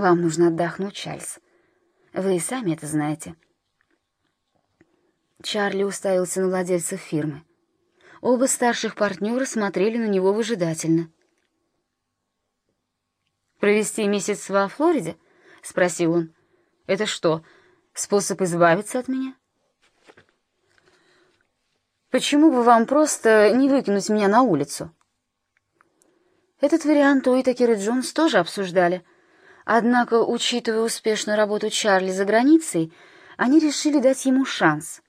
Вам нужно отдохнуть, Чарльз. Вы и сами это знаете. Чарли уставился на владельцев фирмы. Оба старших партнера смотрели на него выжидательно. «Провести месяц во Флориде?» — спросил он. «Это что, способ избавиться от меня?» «Почему бы вам просто не выкинуть меня на улицу?» Этот вариант Уитакер и Джонс тоже обсуждали. Однако, учитывая успешную работу Чарли за границей, они решили дать ему шанс.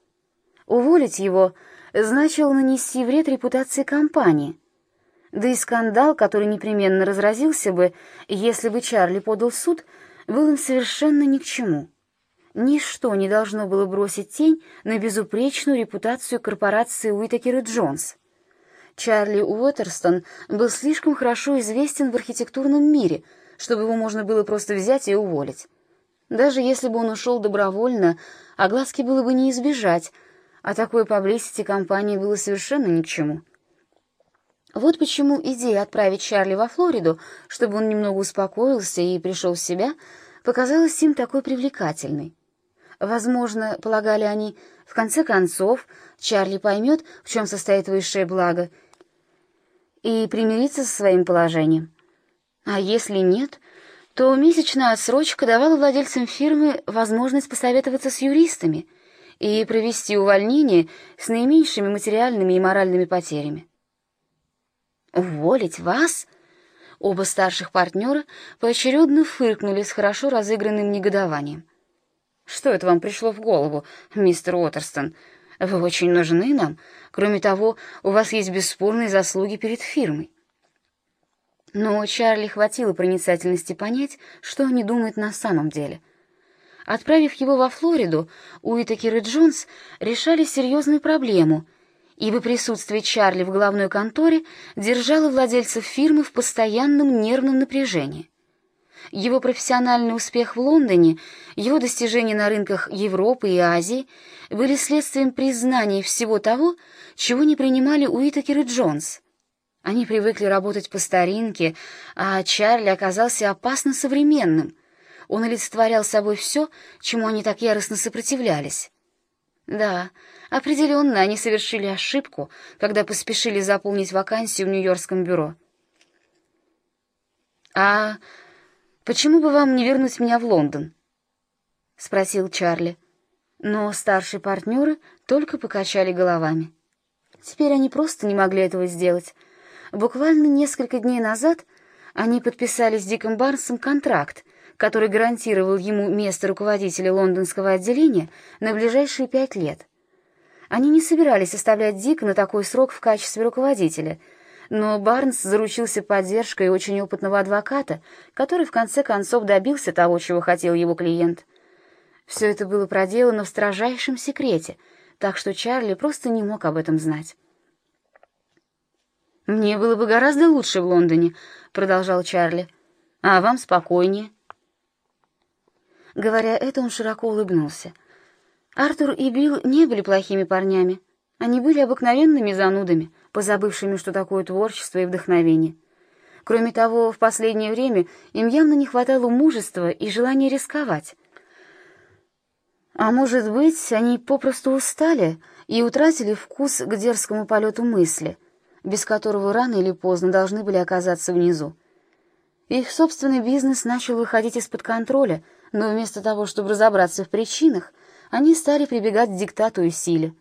Уволить его значило нанести вред репутации компании. Да и скандал, который непременно разразился бы, если бы Чарли подал в суд, был им совершенно ни к чему. Ничто не должно было бросить тень на безупречную репутацию корпорации Уитакер и Джонс. Чарли Уотерстон был слишком хорошо известен в архитектурном мире, чтобы его можно было просто взять и уволить. Даже если бы он ушел добровольно, огласки было бы не избежать, а такой паблисити компании было совершенно ни к чему. Вот почему идея отправить Чарли во Флориду, чтобы он немного успокоился и пришел в себя, показалась им такой привлекательной. Возможно, полагали они, в конце концов, Чарли поймет, в чем состоит высшее благо, и примирится со своим положением. А если нет, то месячная отсрочка давала владельцам фирмы возможность посоветоваться с юристами и провести увольнение с наименьшими материальными и моральными потерями. «Уволить вас?» Оба старших партнера поочередно фыркнули с хорошо разыгранным негодованием. «Что это вам пришло в голову, мистер Уотерстон? Вы очень нужны нам. Кроме того, у вас есть бесспорные заслуги перед фирмой». Но Чарли хватило проницательности понять, что они думают на самом деле. Отправив его во Флориду, Уитакер и Джонс решали серьезную проблему, ибо присутствие Чарли в главной конторе держало владельцев фирмы в постоянном нервном напряжении. Его профессиональный успех в Лондоне, его достижения на рынках Европы и Азии были следствием признания всего того, чего не принимали Уитакер и Джонс. Они привыкли работать по старинке, а Чарли оказался опасно современным. Он олицетворял собой все, чему они так яростно сопротивлялись. Да, определенно они совершили ошибку, когда поспешили заполнить вакансию в Нью-Йоркском бюро. «А почему бы вам не вернуть меня в Лондон?» — спросил Чарли. Но старшие партнеры только покачали головами. Теперь они просто не могли этого сделать. Буквально несколько дней назад они подписали с Диком Барнсом контракт, который гарантировал ему место руководителя лондонского отделения на ближайшие пять лет. Они не собирались оставлять Дика на такой срок в качестве руководителя — но Барнс заручился поддержкой очень опытного адвоката, который в конце концов добился того, чего хотел его клиент. Все это было проделано в строжайшем секрете, так что Чарли просто не мог об этом знать. «Мне было бы гораздо лучше в Лондоне», — продолжал Чарли. «А вам спокойнее». Говоря это, он широко улыбнулся. Артур и Билл не были плохими парнями. Они были обыкновенными занудами, позабывшими, что такое творчество и вдохновение. Кроме того, в последнее время им явно не хватало мужества и желания рисковать. А может быть, они попросту устали и утратили вкус к дерзкому полету мысли, без которого рано или поздно должны были оказаться внизу. Их собственный бизнес начал выходить из-под контроля, но вместо того, чтобы разобраться в причинах, они стали прибегать к диктату и силе.